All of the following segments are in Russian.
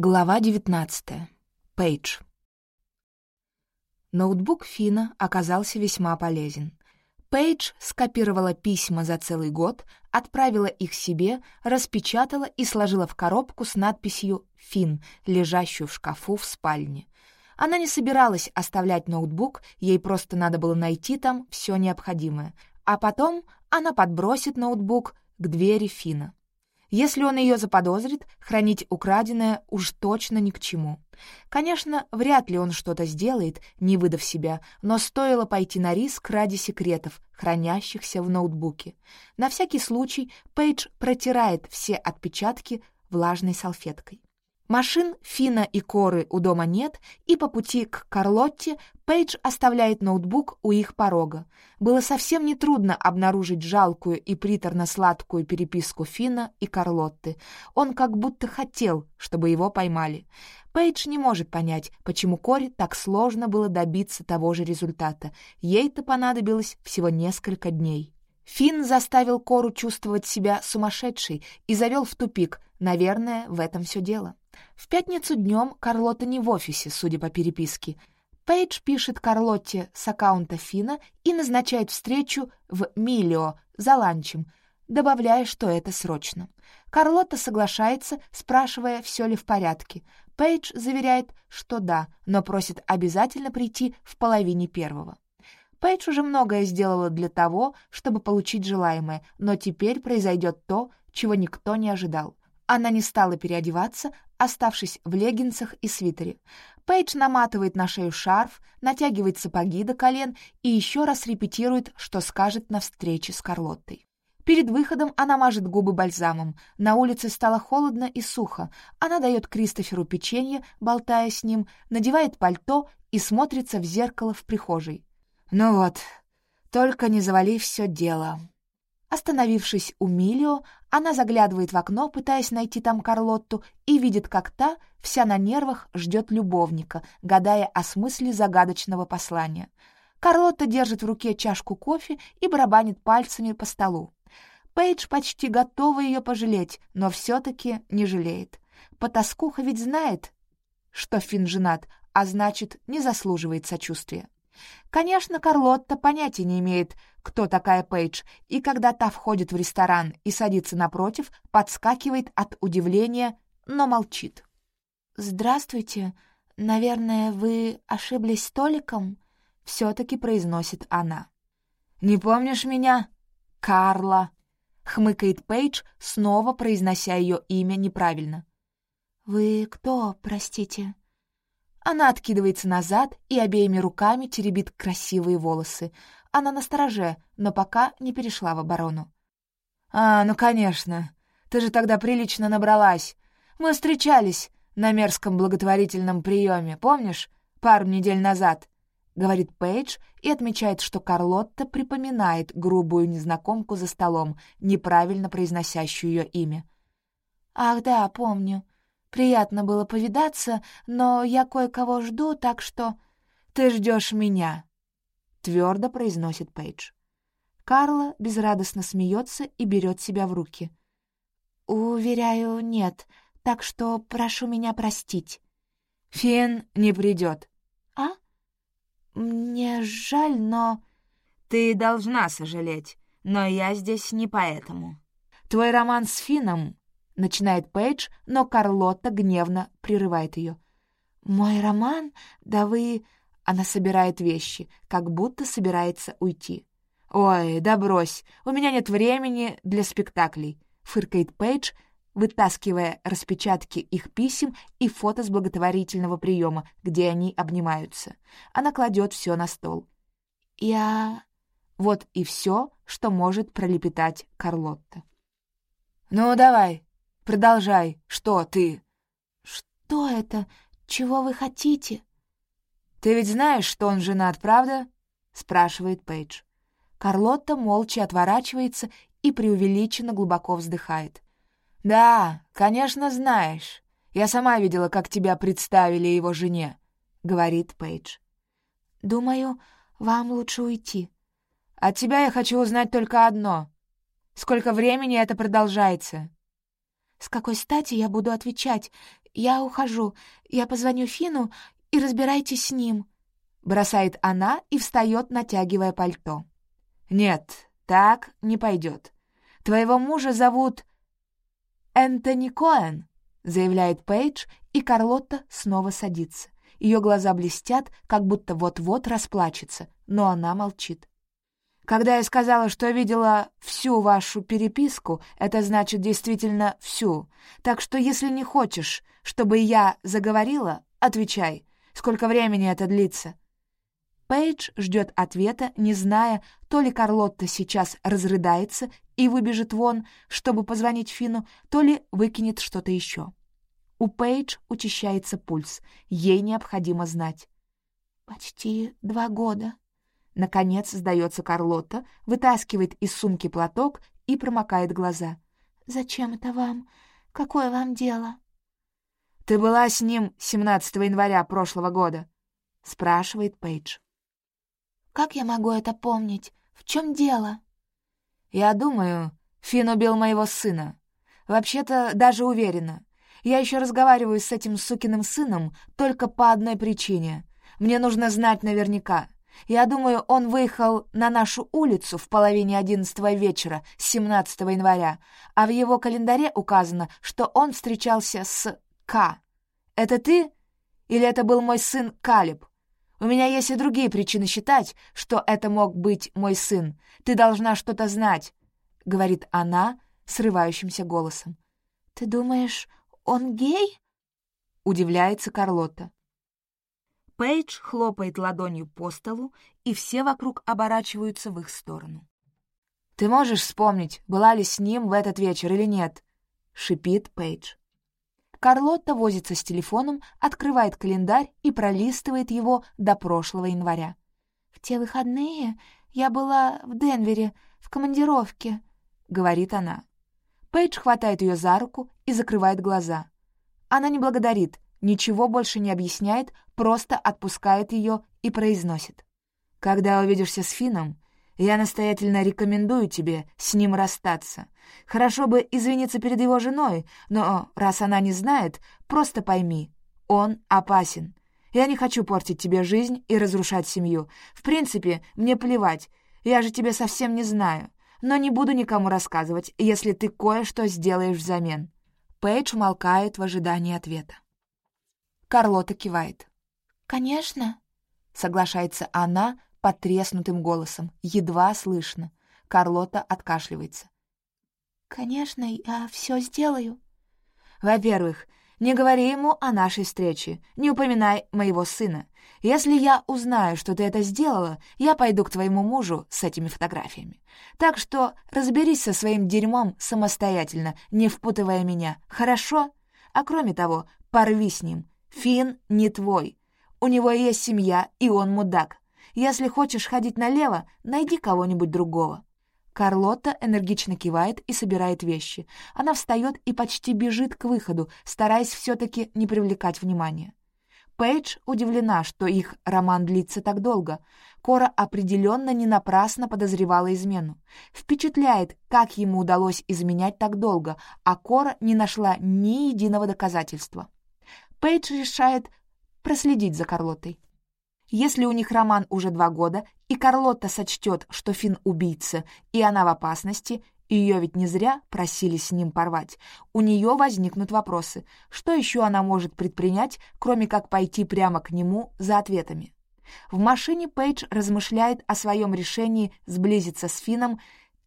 Глава 19. Пейдж. Ноутбук Фина оказался весьма полезен. Пейдж скопировала письма за целый год, отправила их себе, распечатала и сложила в коробку с надписью «Фин», лежащую в шкафу в спальне. Она не собиралась оставлять ноутбук, ей просто надо было найти там все необходимое. А потом она подбросит ноутбук к двери Фина. Если он ее заподозрит, хранить украденное уж точно ни к чему. Конечно, вряд ли он что-то сделает, не выдав себя, но стоило пойти на риск ради секретов, хранящихся в ноутбуке. На всякий случай Пейдж протирает все отпечатки влажной салфеткой. Машин Фина и Коры у дома нет, и по пути к Карлотте Пейдж оставляет ноутбук у их порога. Было совсем нетрудно обнаружить жалкую и приторно-сладкую переписку Фина и Карлотты. Он как будто хотел, чтобы его поймали. Пейдж не может понять, почему Коре так сложно было добиться того же результата. Ей-то понадобилось всего несколько дней. Фин заставил Кору чувствовать себя сумасшедшей и завел в тупик. Наверное, в этом все дело. В пятницу днем Карлота не в офисе, судя по переписке. Пейдж пишет Карлотте с аккаунта Фина и назначает встречу в Милио за ланчем, добавляя, что это срочно. Карлотта соглашается, спрашивая, все ли в порядке. Пейдж заверяет, что да, но просит обязательно прийти в половине первого. Пейдж уже многое сделала для того, чтобы получить желаемое, но теперь произойдет то, чего никто не ожидал. Она не стала переодеваться, оставшись в леггинсах и свитере. Пейдж наматывает на шею шарф, натягивает сапоги до колен и еще раз репетирует, что скажет на встрече с Карлоттой. Перед выходом она мажет губы бальзамом. На улице стало холодно и сухо. Она дает Кристоферу печенье, болтая с ним, надевает пальто и смотрится в зеркало в прихожей. «Ну вот, только не завали все дело», Остановившись у Милио, она заглядывает в окно, пытаясь найти там Карлотту, и видит, как та, вся на нервах, ждет любовника, гадая о смысле загадочного послания. Карлотта держит в руке чашку кофе и барабанит пальцами по столу. Пейдж почти готова ее пожалеть, но все-таки не жалеет. Потаскуха ведь знает, что Финн женат, а значит, не заслуживает сочувствия. Конечно, Карлотта понятия не имеет, кто такая Пейдж, и когда та входит в ресторан и садится напротив, подскакивает от удивления, но молчит. «Здравствуйте. Наверное, вы ошиблись столиком?» — все-таки произносит она. «Не помнишь меня?» «Карла!» — хмыкает Пейдж, снова произнося ее имя неправильно. «Вы кто, простите?» Она откидывается назад и обеими руками теребит красивые волосы. Она настороже, но пока не перешла в оборону. «А, ну конечно. Ты же тогда прилично набралась. Мы встречались на мерзком благотворительном приеме, помнишь? Пару недель назад», — говорит Пейдж и отмечает, что Карлотта припоминает грубую незнакомку за столом, неправильно произносящую ее имя. «Ах да, помню. Приятно было повидаться, но я кое-кого жду, так что...» «Ты ждешь меня», — твердо произносит Пейдж. Карла безрадостно смеется и берет себя в руки. «Уверяю, нет, так что прошу меня простить». «Фен не придет. «А? Мне жаль, но...» «Ты должна сожалеть, но я здесь не поэтому». «Твой роман с Фином начинает Пейдж, но Карлотта гневно прерывает ее. «Мой роман? Да вы...» Она собирает вещи, как будто собирается уйти. «Ой, да брось, у меня нет времени для спектаклей», — фыркает Пейдж, вытаскивая распечатки их писем и фото с благотворительного приема, где они обнимаются. Она кладет все на стол. «Я...» Вот и все, что может пролепетать Карлотта. «Ну, давай, Продолжай. Что ты?» «Что это? Чего вы хотите?» «Ты ведь знаешь, что он женат, правда?» — спрашивает Пейдж. Карлотта молча отворачивается и преувеличенно глубоко вздыхает. «Да, конечно, знаешь. Я сама видела, как тебя представили его жене», — говорит Пейдж. «Думаю, вам лучше уйти». «От тебя я хочу узнать только одно. Сколько времени это продолжается?» С какой стати я буду отвечать? Я ухожу. Я позвоню Фину и разбирайтесь с ним. Бросает она и встает, натягивая пальто. Нет, так не пойдет. Твоего мужа зовут Энтони Коэн, заявляет Пейдж, и Карлотта снова садится. Ее глаза блестят, как будто вот-вот расплачется, но она молчит. Когда я сказала, что видела всю вашу переписку, это значит действительно всю. Так что если не хочешь, чтобы я заговорила, отвечай. Сколько времени это длится?» Пейдж ждет ответа, не зная, то ли Карлотта сейчас разрыдается и выбежит вон, чтобы позвонить Фину, то ли выкинет что-то еще. У Пейдж учащается пульс. Ей необходимо знать. «Почти два года», Наконец сдается Карлотта, вытаскивает из сумки платок и промокает глаза. «Зачем это вам? Какое вам дело?» «Ты была с ним 17 января прошлого года?» — спрашивает Пейдж. «Как я могу это помнить? В чем дело?» «Я думаю, Финн убил моего сына. Вообще-то даже уверена. Я еще разговариваю с этим сукиным сыном только по одной причине. Мне нужно знать наверняка». Я думаю, он выехал на нашу улицу в половине одиннадцатого вечера, 17 января, а в его календаре указано, что он встречался с К. Это ты? Или это был мой сын Калиб? У меня есть и другие причины считать, что это мог быть мой сын. Ты должна что-то знать», — говорит она срывающимся голосом. «Ты думаешь, он гей?» — удивляется Карлотта. Пейдж хлопает ладонью по столу, и все вокруг оборачиваются в их сторону. «Ты можешь вспомнить, была ли с ним в этот вечер или нет?» — шипит Пейдж. Карлотта возится с телефоном, открывает календарь и пролистывает его до прошлого января. «В те выходные я была в Денвере, в командировке», — говорит она. Пейдж хватает ее за руку и закрывает глаза. Она не благодарит, ничего больше не объясняет, просто отпускает ее и произносит. «Когда увидишься с Фином, я настоятельно рекомендую тебе с ним расстаться. Хорошо бы извиниться перед его женой, но раз она не знает, просто пойми, он опасен. Я не хочу портить тебе жизнь и разрушать семью. В принципе, мне плевать, я же тебя совсем не знаю. Но не буду никому рассказывать, если ты кое-что сделаешь взамен». Пейдж молкает в ожидании ответа. Карлота кивает. «Конечно», — соглашается она потреснутым голосом, едва слышно. Карлота откашливается. «Конечно, я все сделаю». «Во-первых, не говори ему о нашей встрече, не упоминай моего сына. Если я узнаю, что ты это сделала, я пойду к твоему мужу с этими фотографиями. Так что разберись со своим дерьмом самостоятельно, не впутывая меня, хорошо? А кроме того, порви с ним, Фин не твой. У него есть семья, и он мудак. Если хочешь ходить налево, найди кого-нибудь другого». Карлотта энергично кивает и собирает вещи. Она встает и почти бежит к выходу, стараясь все-таки не привлекать внимания. Пейдж удивлена, что их роман длится так долго. Кора определенно не напрасно подозревала измену. Впечатляет, как ему удалось изменять так долго, а Кора не нашла ни единого доказательства. Пейдж решает проследить за Карлотой. Если у них роман уже два года, и Карлотта сочтет, что Финн убийца, и она в опасности, ее ведь не зря просили с ним порвать, у нее возникнут вопросы, что еще она может предпринять, кроме как пойти прямо к нему за ответами. В машине Пейдж размышляет о своем решении сблизиться с Финном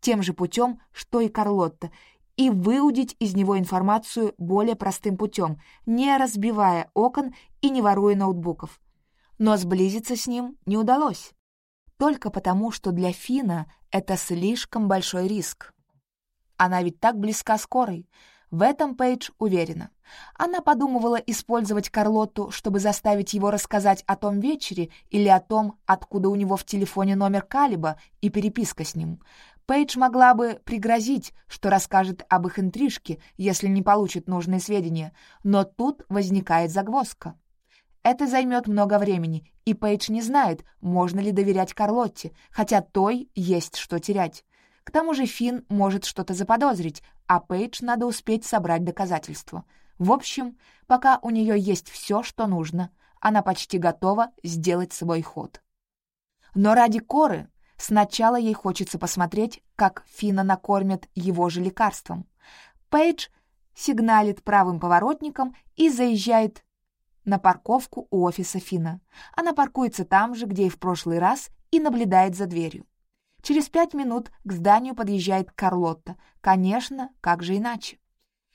тем же путем, что и Карлотта, и выудить из него информацию более простым путем, не разбивая окон и не воруя ноутбуков. Но сблизиться с ним не удалось. Только потому, что для Фина это слишком большой риск. Она ведь так близка скорой. В этом Пейдж уверена. Она подумывала использовать Карлотту, чтобы заставить его рассказать о том вечере или о том, откуда у него в телефоне номер Калиба и переписка с ним. Пейдж могла бы пригрозить, что расскажет об их интрижке, если не получит нужные сведения, но тут возникает загвоздка. Это займет много времени, и Пейдж не знает, можно ли доверять Карлотте, хотя той есть что терять. К тому же Финн может что-то заподозрить, а Пейдж надо успеть собрать доказательства. В общем, пока у нее есть все, что нужно, она почти готова сделать свой ход. Но ради Коры Сначала ей хочется посмотреть, как Фина накормят его же лекарством. Пейдж сигналит правым поворотником и заезжает на парковку у офиса Фина. Она паркуется там же, где и в прошлый раз, и наблюдает за дверью. Через пять минут к зданию подъезжает Карлотта. Конечно, как же иначе?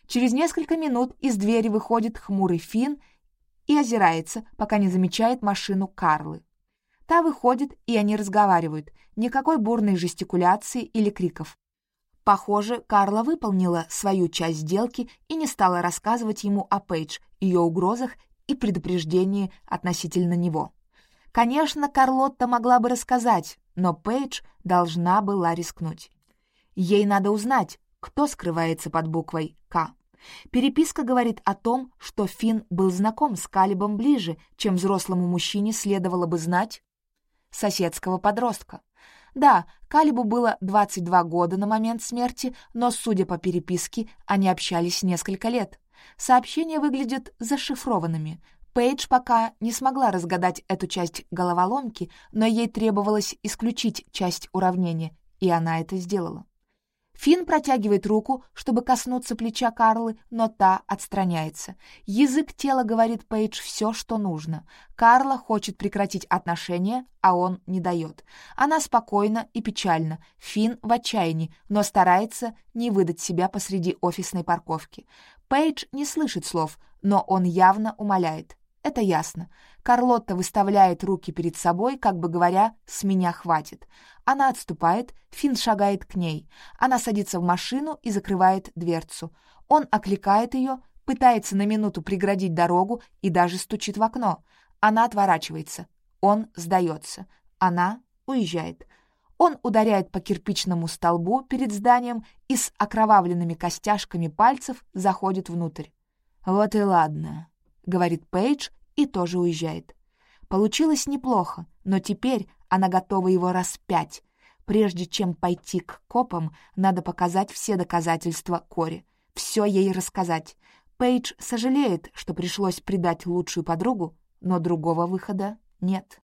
Через несколько минут из двери выходит хмурый Фин и озирается, пока не замечает машину Карлы. Та выходит, и они разговаривают. Никакой бурной жестикуляции или криков. Похоже, Карла выполнила свою часть сделки и не стала рассказывать ему о Пейдж, ее угрозах и предупреждении относительно него. Конечно, Карлотта могла бы рассказать, но Пейдж должна была рискнуть. Ей надо узнать, кто скрывается под буквой «К». Переписка говорит о том, что Финн был знаком с Калибом ближе, чем взрослому мужчине следовало бы знать соседского подростка. Да, Калибу было 22 года на момент смерти, но, судя по переписке, они общались несколько лет. Сообщения выглядят зашифрованными. Пейдж пока не смогла разгадать эту часть головоломки, но ей требовалось исключить часть уравнения, и она это сделала. Финн протягивает руку, чтобы коснуться плеча Карлы, но та отстраняется. Язык тела говорит Пейдж все, что нужно. Карла хочет прекратить отношения, а он не дает. Она спокойна и печальна, Финн в отчаянии, но старается не выдать себя посреди офисной парковки. Пейдж не слышит слов, но он явно умоляет. Это ясно. Карлотта выставляет руки перед собой, как бы говоря «с меня хватит». Она отступает, Финн шагает к ней. Она садится в машину и закрывает дверцу. Он окликает ее, пытается на минуту преградить дорогу и даже стучит в окно. Она отворачивается. Он сдается. Она уезжает. Он ударяет по кирпичному столбу перед зданием и с окровавленными костяшками пальцев заходит внутрь. «Вот и ладно», — говорит Пейдж и тоже уезжает. Получилось неплохо, но теперь она готова его распять. Прежде чем пойти к копам, надо показать все доказательства Кори, все ей рассказать. Пейдж сожалеет, что пришлось предать лучшую подругу, но другого выхода нет.